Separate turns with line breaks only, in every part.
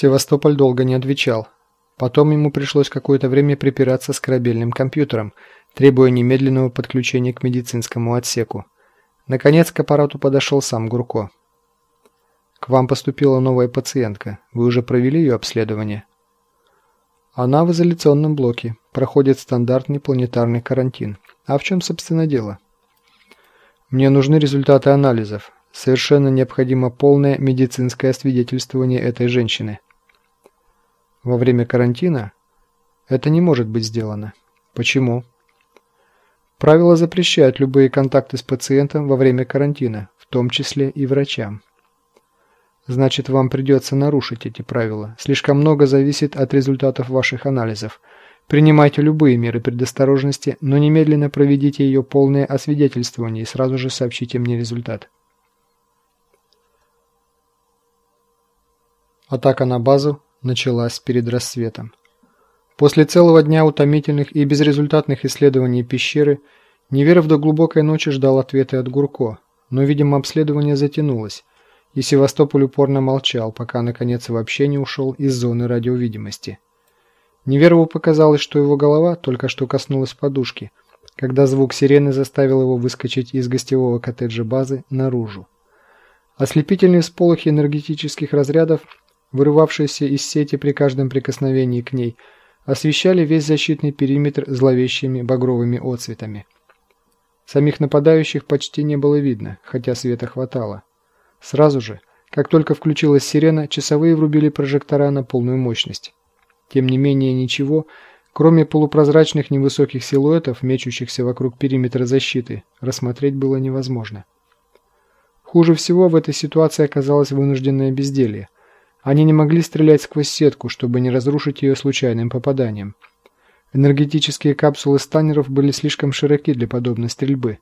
Севастополь долго не отвечал. Потом ему пришлось какое-то время припираться с корабельным компьютером, требуя немедленного подключения к медицинскому отсеку. Наконец к аппарату подошел сам Гурко. «К вам поступила новая пациентка. Вы уже провели ее обследование?» «Она в изоляционном блоке. Проходит стандартный планетарный карантин. А в чем, собственно, дело?» «Мне нужны результаты анализов. Совершенно необходимо полное медицинское освидетельствование этой женщины». «Во время карантина?» «Это не может быть сделано». «Почему?» Правила запрещают любые контакты с пациентом во время карантина, в том числе и врачам. Значит, вам придется нарушить эти правила. Слишком много зависит от результатов ваших анализов. Принимайте любые меры предосторожности, но немедленно проведите ее полное освидетельствование и сразу же сообщите мне результат. Атака на базу началась перед рассветом. После целого дня утомительных и безрезультатных исследований пещеры, Неверов до глубокой ночи ждал ответы от Гурко, но, видимо, обследование затянулось, и Севастополь упорно молчал, пока, наконец, вообще не ушел из зоны радиовидимости. Неверову показалось, что его голова только что коснулась подушки, когда звук сирены заставил его выскочить из гостевого коттеджа базы наружу. Ослепительные всполохи энергетических разрядов, вырывавшиеся из сети при каждом прикосновении к ней, освещали весь защитный периметр зловещими багровыми отцветами. Самих нападающих почти не было видно, хотя света хватало. Сразу же, как только включилась сирена, часовые врубили прожектора на полную мощность. Тем не менее ничего, кроме полупрозрачных невысоких силуэтов, мечущихся вокруг периметра защиты, рассмотреть было невозможно. Хуже всего в этой ситуации оказалось вынужденное безделье. Они не могли стрелять сквозь сетку, чтобы не разрушить ее случайным попаданием. Энергетические капсулы станеров были слишком широки для подобной стрельбы,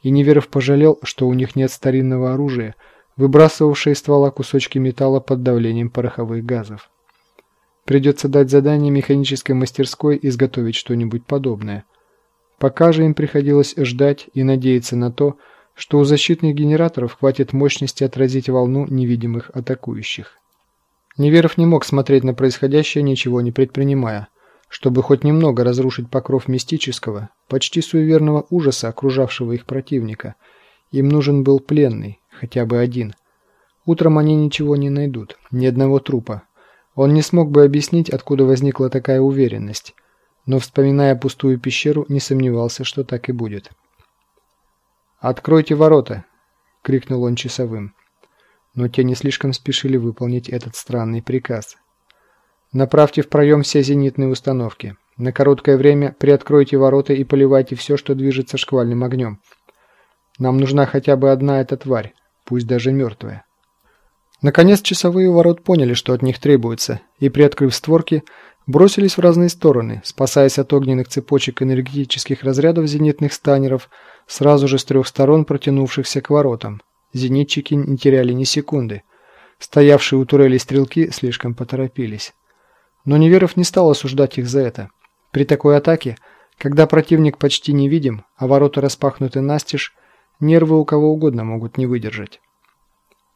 и Неверов пожалел, что у них нет старинного оружия, выбрасывавшего из ствола кусочки металла под давлением пороховых газов. Придется дать задание механической мастерской изготовить что-нибудь подобное. Пока же им приходилось ждать и надеяться на то, что у защитных генераторов хватит мощности отразить волну невидимых атакующих. Неверов не мог смотреть на происходящее, ничего не предпринимая, чтобы хоть немного разрушить покров мистического, почти суеверного ужаса, окружавшего их противника. Им нужен был пленный, хотя бы один. Утром они ничего не найдут, ни одного трупа, он не смог бы объяснить, откуда возникла такая уверенность, но, вспоминая пустую пещеру, не сомневался, что так и будет. «Откройте ворота!» — крикнул он часовым. Но те не слишком спешили выполнить этот странный приказ. «Направьте в проем все зенитные установки. На короткое время приоткройте ворота и поливайте все, что движется шквальным огнем. Нам нужна хотя бы одна эта тварь, пусть даже мертвая». Наконец часовые ворот поняли, что от них требуется, и, приоткрыв створки, бросились в разные стороны, спасаясь от огненных цепочек энергетических разрядов зенитных станеров, сразу же с трех сторон протянувшихся к воротам. Зенитчики не теряли ни секунды. Стоявшие у турели стрелки слишком поторопились. Но Неверов не стал осуждать их за это. При такой атаке, когда противник почти невидим, а ворота распахнуты настежь, нервы у кого угодно могут не выдержать.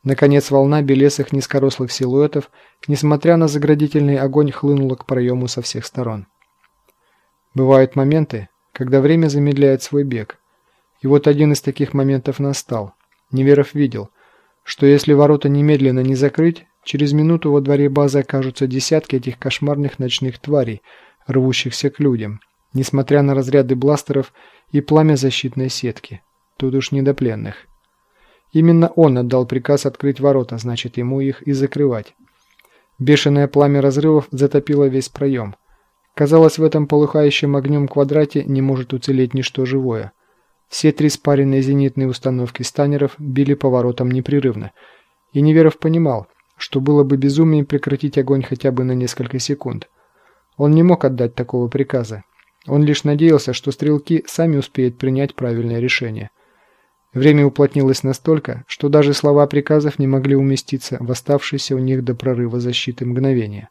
Наконец волна белесых низкорослых силуэтов, несмотря на заградительный огонь, хлынула к проему со всех сторон. Бывают моменты, когда время замедляет свой бег. И вот один из таких моментов настал. Неверов видел, что если ворота немедленно не закрыть, через минуту во дворе базы окажутся десятки этих кошмарных ночных тварей, рвущихся к людям, несмотря на разряды бластеров и пламя защитной сетки. Тут уж не до пленных. Именно он отдал приказ открыть ворота, значит, ему их и закрывать. Бешеное пламя разрывов затопило весь проем. Казалось, в этом полыхающем огнем квадрате не может уцелеть ничто живое. Все три спаренные зенитные установки станеров били по воротам непрерывно. И Неверов понимал, что было бы безумием прекратить огонь хотя бы на несколько секунд. Он не мог отдать такого приказа. Он лишь надеялся, что стрелки сами успеют принять правильное решение – Время уплотнилось настолько, что даже слова приказов не могли уместиться в оставшиеся у них до прорыва защиты мгновения.